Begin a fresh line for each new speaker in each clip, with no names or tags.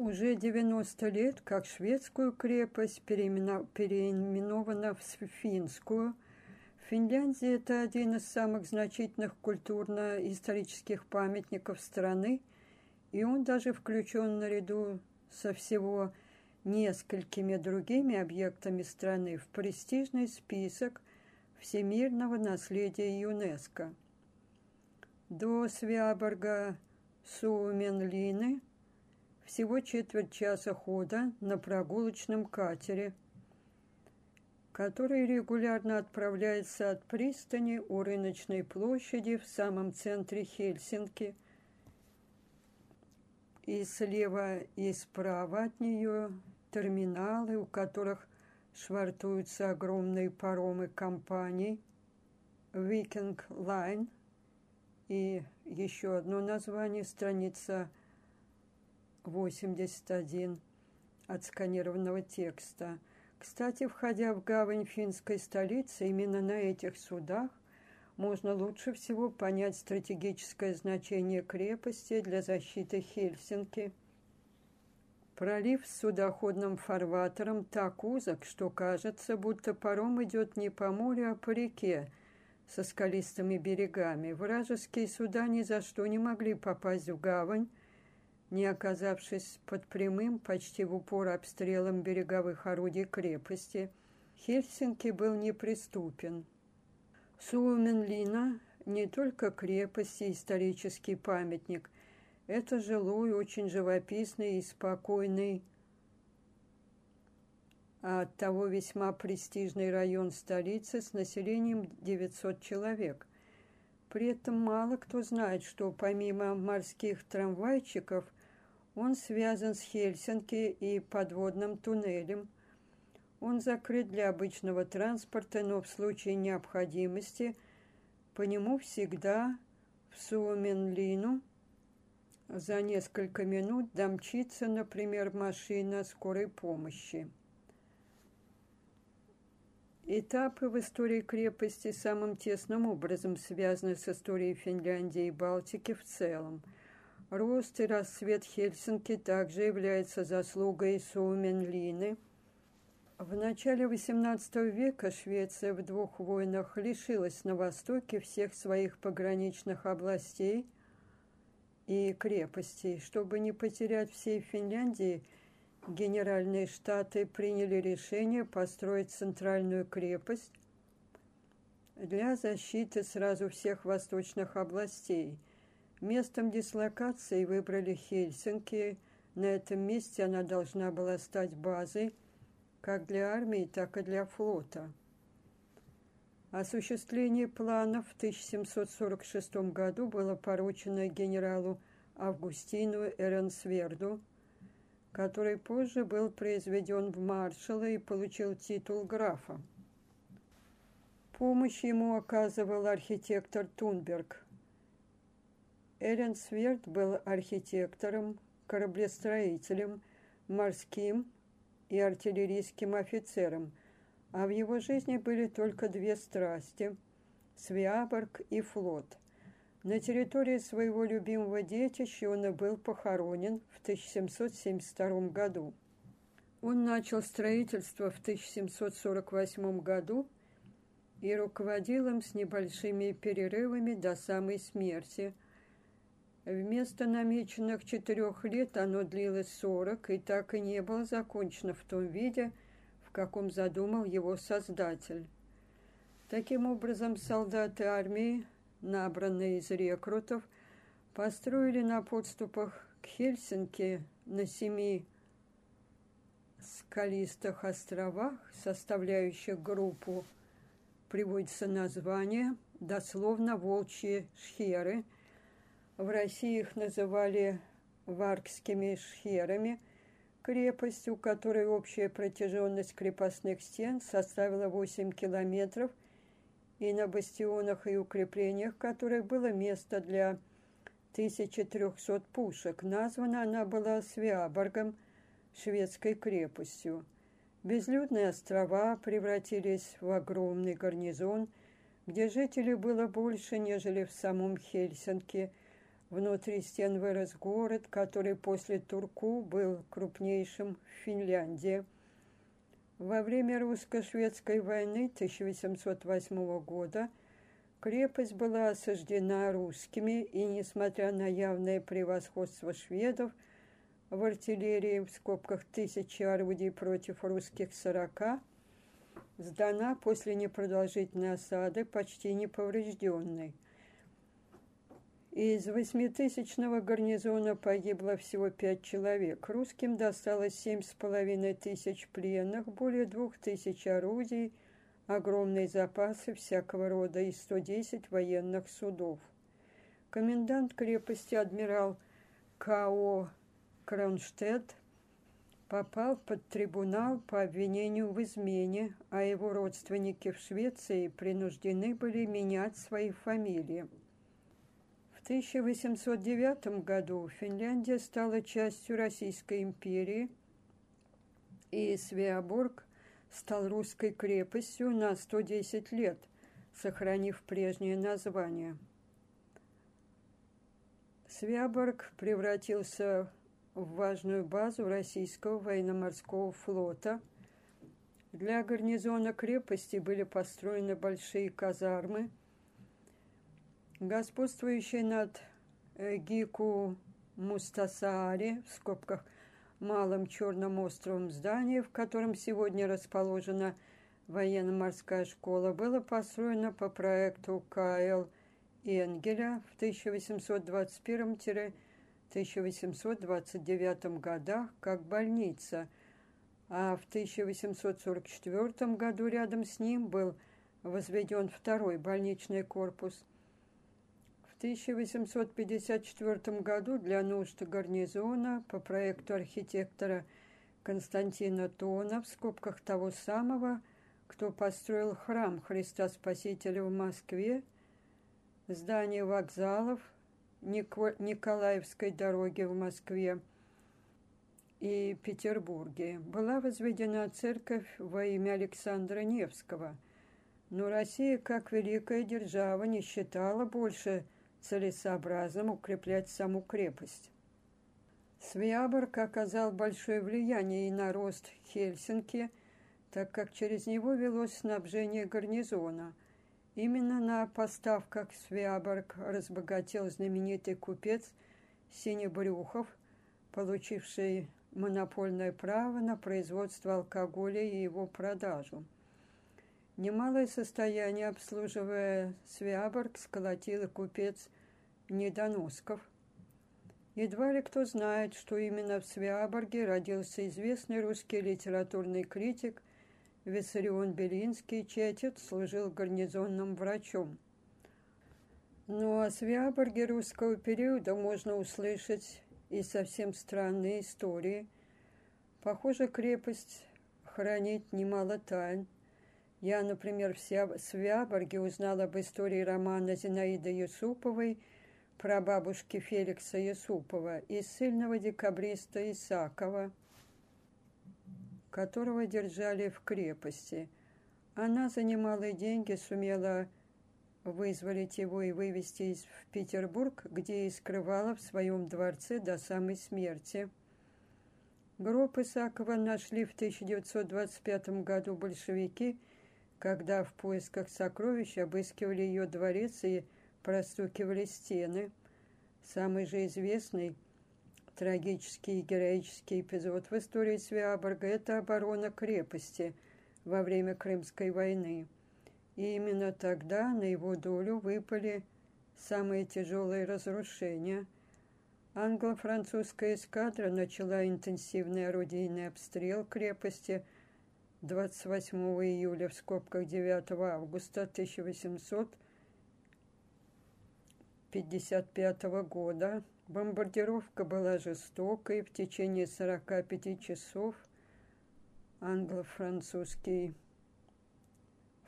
Уже 90 лет, как шведскую крепость переименована в финскую. Финляндия – это один из самых значительных культурно-исторических памятников страны, и он даже включен наряду со всего несколькими другими объектами страны в престижный список всемирного наследия ЮНЕСКО. До Свяборга Суменлины всего четверть часа хода на прогулочном катере, который регулярно отправляется от пристани у рыночной площади в самом центре Хельсинки. И слева и справа от нее терминалы, у которых швартуются огромные паромы компаний. Viking Line и еще одно название, страница 81 отсканированного текста. Кстати, входя в гавань финской столицы, именно на этих судах можно лучше всего понять стратегическое значение крепости для защиты Хельсинки. Пролив с судоходным фарватером так узок, что кажется, будто паром идет не по морю, а по реке со скалистыми берегами. Вражеские суда ни за что не могли попасть в гавань, не оказавшись под прямым, почти в упор обстрелом береговых орудий крепости, Хельсинки был неприступен. Суоменлина не только крепость и исторический памятник, это жилой, очень живописный и спокойный, а оттого весьма престижный район столицы с населением 900 человек. При этом мало кто знает, что помимо морских трамвайчиков – он связан с Хельсинки и подводным туннелем. Он закрыт для обычного транспорта, но в случае необходимости по нему всегда в Суоменлину за несколько минут домчится, например, машина скорой помощи. Этапы в истории крепости самым тесным образом связаны с историей Финляндии и Балтики в целом – Рост и расцвет Хельсинки также является заслугой Суменлины. В начале XVIII века Швеция в двух войнах лишилась на востоке всех своих пограничных областей и крепостей. Чтобы не потерять всей Финляндии, генеральные штаты приняли решение построить центральную крепость для защиты сразу всех восточных областей – Местом дислокации выбрали Хельсинки. На этом месте она должна была стать базой как для армии, так и для флота. Осуществление планов в 1746 году было поручено генералу Августину Эренсверду, который позже был произведен в маршала и получил титул графа. Помощь ему оказывал архитектор Тунберг – Эрен Сверд был архитектором, кораблестроителем, морским и артиллерийским офицером, а в его жизни были только две страсти – Свиаборг и флот. На территории своего любимого детища он и был похоронен в 1772 году. Он начал строительство в 1748 году и руководил им с небольшими перерывами до самой смерти – Вместо намеченных четырех лет оно длилось сорок и так и не было закончено в том виде, в каком задумал его создатель. Таким образом, солдаты армии, набранные из рекрутов, построили на подступах к Хельсинки на семи скалистых островах, составляющих группу, приводится название, дословно «волчьи шхеры», в России их называли варкскими шхерами, крепость, у которой общая протяженность крепостных стен составила 8 километров, и на бастионах и укреплениях которых было место для 1300 пушек. Названа она была Свиаборгом, шведской крепостью. Безлюдные острова превратились в огромный гарнизон, где жителей было больше, нежели в самом Хельсинки – Внутри стен вырос город, который после Турку был крупнейшим в Финляндии. Во время русско-шведской войны 1808 года крепость была осаждена русскими, и, несмотря на явное превосходство шведов в артиллерии, в скобках тысячи орудий против русских сорока, сдана после непродолжительной осады почти неповрежденной – из восьмитысячного гарнизона погибло всего пять человек. Русским досталось семь с половиной тысяч пленных, более двух тысяч орудий, огромные запасы всякого рода и 110 военных судов. Комендант крепости адмирал К.О. Кронштедт попал под трибунал по обвинению в измене, а его родственники в Швеции принуждены были менять свои фамилии. В 1809 году Финляндия стала частью Российской империи, и Свеоборг стал русской крепостью на 110 лет, сохранив прежнее название. Свяборг превратился в важную базу российского военно-морского флота. Для гарнизона крепости были построены большие казармы – господствующий над э, Гику Мустасаари, в скобках, малым черным островом здание, в котором сегодня расположена военно-морская школа, было построено по проекту К.Л. Энгеля в 1821-1829 годах как больница, а в 1844 году рядом с ним был возведен второй больничный корпус – 1854 году для нужд гарнизона по проекту архитектора Константина Тона в скобках того самого, кто построил храм Христа Спасителя в Москве, здание вокзалов Николаевской дороги в Москве и Петербурге. Была возведена церковь во имя Александра Невского, но Россия, как великая держава, не считала больше – целесообразным укреплять саму крепость. Свиаборг оказал большое влияние и на рост Хельсинки, так как через него велось снабжение гарнизона. Именно на поставках Свиаборг разбогател знаменитый купец Синебрюхов, получивший монопольное право на производство алкоголя и его продажу. Немалое состояние, обслуживая Свяборг, сколотил купец Недоносков. Едва ли кто знает, что именно в Свяборге родился известный русский литературный критик Виссарион Белинский, чей отец служил гарнизонным врачом. Ну, о Свяборге русского периода можно услышать и совсем странные истории. Похоже, крепость хранит немало тайн – я, например, в Свяборге узнала об истории романа Зинаиды Юсуповой про бабушки Феликса Юсупова и сильного декабриста Исакова, которого держали в крепости. Она за немалые деньги сумела вызволить его и вывести в Петербург, где и скрывала в своем дворце до самой смерти. Гроб Исакова нашли в 1925 году большевики – когда в поисках сокровищ обыскивали ее дворец и простукивали стены. Самый же известный трагический и героический эпизод в истории Свяборга – это оборона крепости во время Крымской войны. И именно тогда на его долю выпали самые тяжелые разрушения. Англо-французская эскадра начала интенсивный орудийный обстрел крепости – 28 июля в скобках 9 августа 1855 года. Бомбардировка была жестокой. В течение 45 часов англо-французский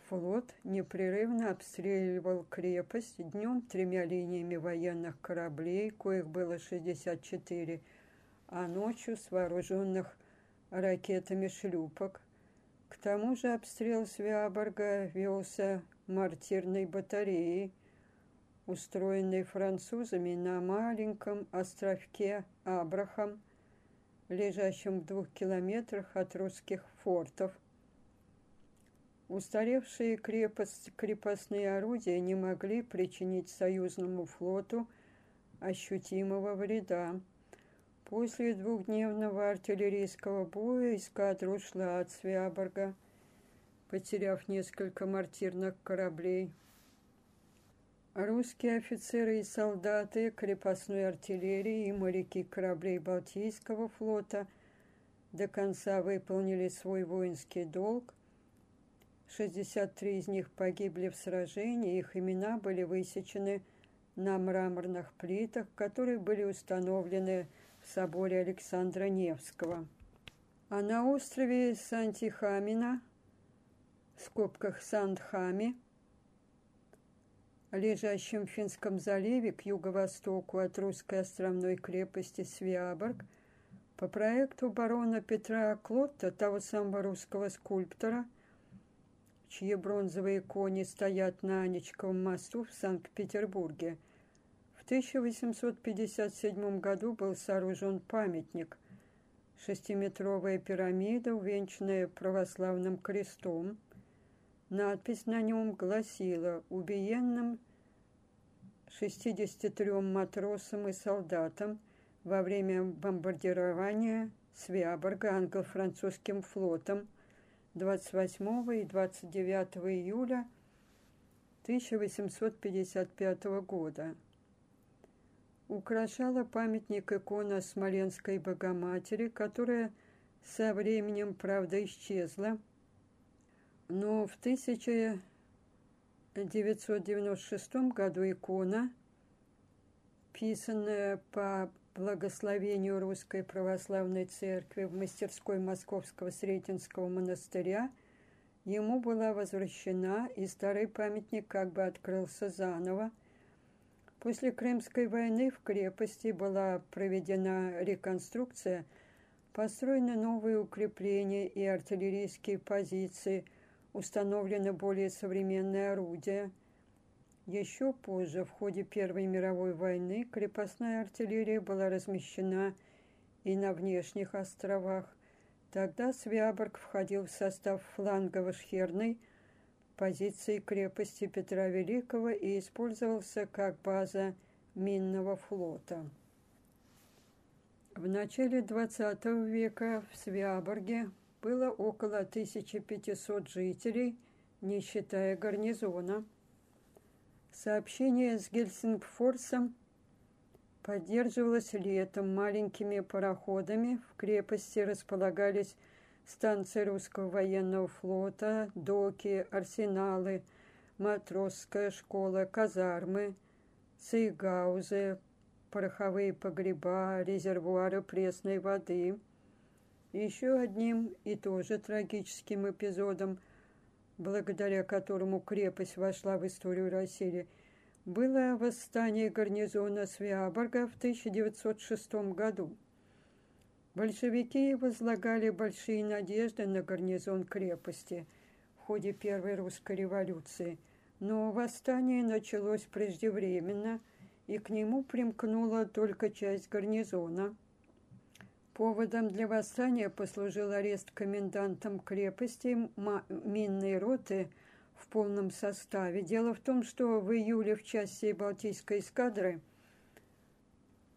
флот непрерывно обстреливал крепость днем тремя линиями военных кораблей, коих было 64, а ночью с вооруженных ракетами шлюпок – к тому же обстрел Свяборга велся мартирной батареей. устроенный французами на маленьком островке Абрахам, лежащем в двух километрах от русских фортов. Устаревшие крепость, крепостные орудия не могли причинить союзному флоту ощутимого вреда. После двухдневного артиллерийского боя эскадра ушла от Свяборга, потеряв несколько мортирных кораблей. Русские офицеры и солдаты крепостной артиллерии и моряки кораблей Балтийского флота до конца выполнили свой воинский долг. 63 из них погибли в сражении, их имена были высечены на мраморных плитах, которые были установлены в соборе Александра Невского. А на острове Сантихамина, в скобках Сандхами, лежащем в Финском заливе к юго-востоку от русской островной крепости Свиаборг, по проекту барона Петра Клотта, того самого русского скульптора, чьи бронзовые кони стоят на Анечковом мосту в Санкт-Петербурге. В 1857 году был сооружен памятник – шестиметровая пирамида, увенчанная православным крестом – Надпись на нем гласила «Убиенным 63 матросам и солдатам во время бомбардирования Свяборга англо-французским флотом 28 и 29 июля 1855 года. Украшала памятник икона Смоленской Богоматери, которая со временем, правда, исчезла – но в 1996 году икона, писанная по благословению Русской Православной Церкви в мастерской Московского Сретенского монастыря, ему была возвращена, и старый памятник как бы открылся заново. После Крымской войны в крепости была проведена реконструкция, построены новые укрепления и артиллерийские позиции – установлены более современные орудия. Еще позже, в ходе Первой мировой войны, крепостная артиллерия была размещена и на внешних островах. Тогда Свяборг входил в состав флангово-шхерной позиции крепости Петра Великого и использовался как база минного флота. В начале XX века в Свяборге было около 1500 жителей, не считая гарнизона. Сообщение с Гельсингфорсом поддерживалось летом маленькими пароходами. В крепости располагались станции русского военного флота, доки, арсеналы, матросская школа, казармы, цейгаузы, пороховые погреба, резервуары пресной воды – еще одним и тоже трагическим эпизодом, благодаря которому крепость вошла в историю России, было восстание гарнизона Свиаборга в 1906 году. Большевики возлагали большие надежды на гарнизон крепости в ходе Первой русской революции, но восстание началось преждевременно, и к нему примкнула только часть гарнизона – Поводом для восстания послужил арест комендантом крепости минной роты в полном составе. Дело в том, что в июле в части Балтийской эскадры,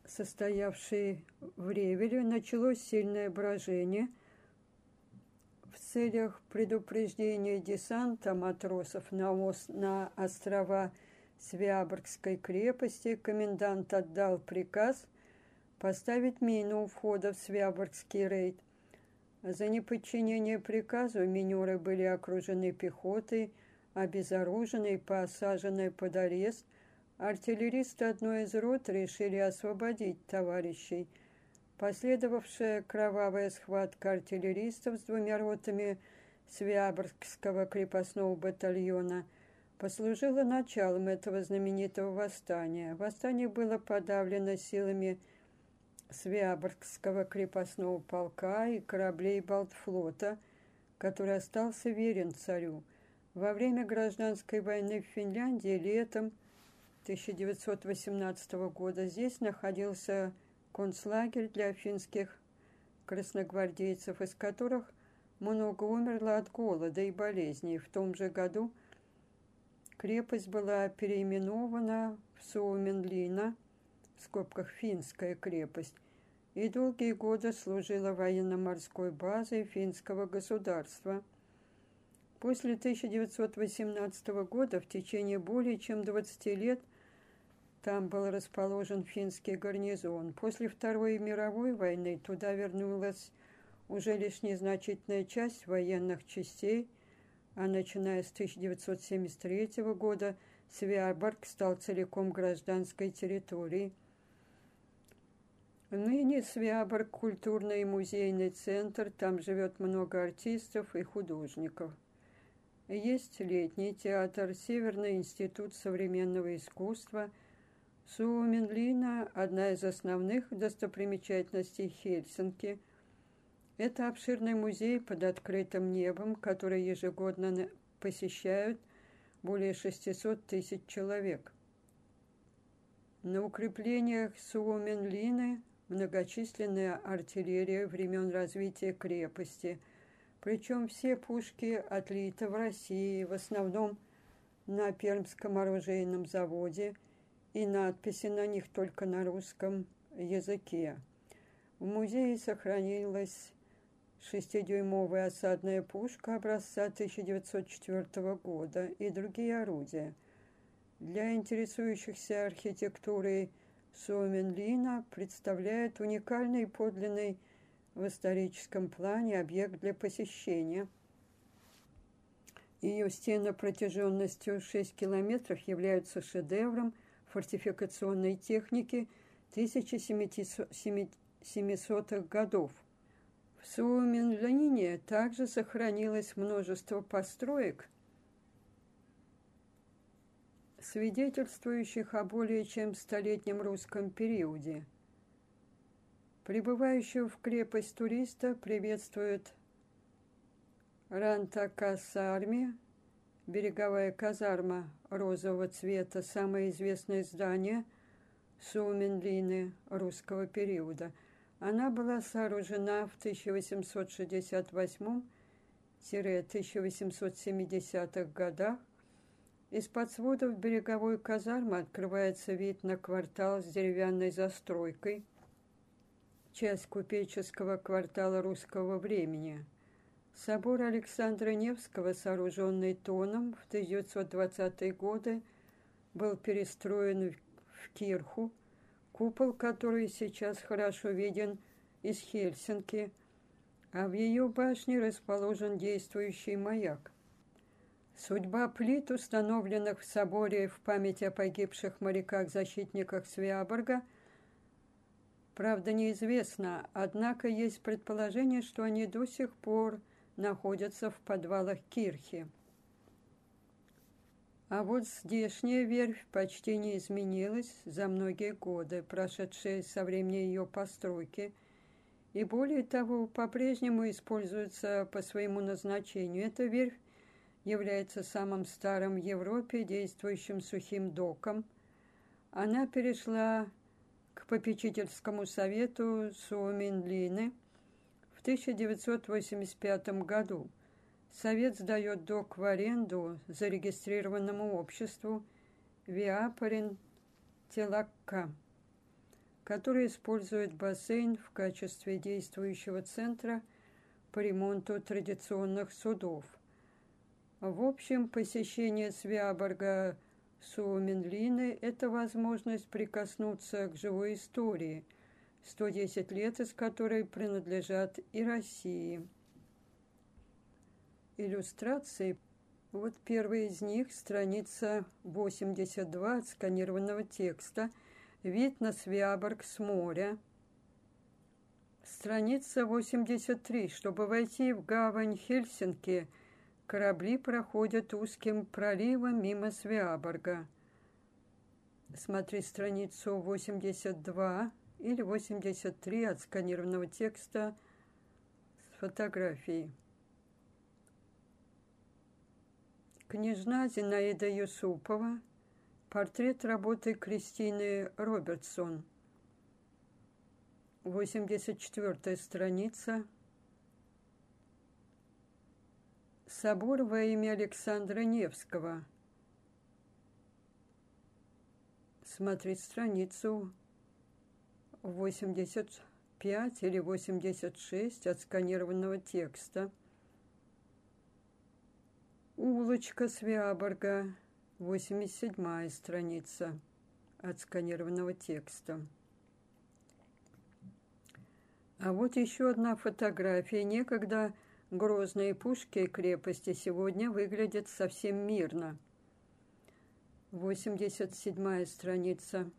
состоявшей в Ревеле, началось сильное брожение. В целях предупреждения десанта матросов на, ос, на острова Свяборгской крепости комендант отдал приказ – поставить мину у входа в Свяборгский рейд. За неподчинение приказу минеры были окружены пехотой, обезоружены и посажены под арест. Артиллеристы одной из рот решили освободить товарищей. Последовавшая кровавая схватка артиллеристов с двумя ротами Свяборгского крепостного батальона послужила началом этого знаменитого восстания. Восстание было подавлено силами Свяборгского крепостного полка и кораблей Балтфлота, который остался верен царю. Во время гражданской войны в Финляндии летом 1918 года. Здесь находился концлагерь для финских красногвардейцев, из которых много умерло от голода и болезней. В том же году крепость была переименована в Суоменлина, в скобках финская крепость, и долгие годы служила военно-морской базой финского государства. После 1918 года в течение более чем 20 лет там был расположен финский гарнизон. После Второй мировой войны туда вернулась уже лишь незначительная часть военных частей, а начиная с 1973 года Свяборг стал целиком гражданской территорией. Ныне Свяборг – культурный и музейный центр, там живет много артистов и художников. Есть летний театр, Северный институт современного искусства. Суоменлина – одна из основных достопримечательностей Хельсинки – это обширный музей под открытым небом, который ежегодно посещают более 600 тысяч человек. На укреплениях Суоменлины многочисленная артиллерия времен развития крепости, причем все пушки отлиты в России, в основном на Пермском оружейном заводе, и надписи на них только на русском языке. В музее сохранилась шестидюймовая осадная пушка образца 1904 года и другие орудия. Для интересующихся архитектурой Суоменлина представляет уникальный подлинный в историческом плане объект для посещения. Ее стены протяженностью 6 километров являются шедевром фортификационной техники 1700-х годов – в Суоменланине также сохранилось множество построек, свидетельствующих о более чем столетнем русском периоде. Прибывающего в крепость туриста приветствует Рантакасарми, береговая казарма розового цвета, самое известное здание Суменлины русского периода – она была сооружена в 1868-1870-х годах. Из-под сводов береговой казармы открывается вид на квартал с деревянной застройкой, часть купеческого квартала русского времени. Собор Александра Невского, сооруженный тоном в 1920-е годы, был перестроен в кирху – купол который сейчас хорошо виден из Хельсинки, а в ее башне расположен действующий маяк. Судьба плит, установленных в соборе в память о погибших моряках-защитниках Свиаборга, правда неизвестна, однако есть предположение, что они до сих пор находятся в подвалах Кирхи. А вот здешняя верфь почти не изменилась за многие годы, прошедшие со времени ее постройки, и более того, по-прежнему используется по своему назначению. Эта верфь является самым старым в Европе действующим сухим доком. Она перешла к попечительскому совету Суоминлины 1985 году – Совет сдает док в аренду зарегистрированному обществу Виапарин Телакка, который использует бассейн в качестве действующего центра по ремонту традиционных судов. В общем, посещение Свяборга Суоменлины – это возможность прикоснуться к живой истории, 110 лет из которой принадлежат и России – иллюстрации. Вот первый из них, страница 82 от сканированного текста. Вид на Свяборг с моря. Страница 83. Чтобы войти в гавань Хельсинки, корабли проходят узким проливом мимо Свяборга. Смотри страницу 82 или 83 от сканированного текста с фотографией. Княжна Зинаида Юсупова Портрет работы Кристины Робертсон. 84 страница. Собор во имя Александра Невского. Смотреть страницу 85 или 86 отсканированного текста. Улочка Свяборга, 87 страница отсканированного текста. А вот еще одна фотография. Некогда грозные пушки и крепости сегодня выглядят совсем мирно. 87 страница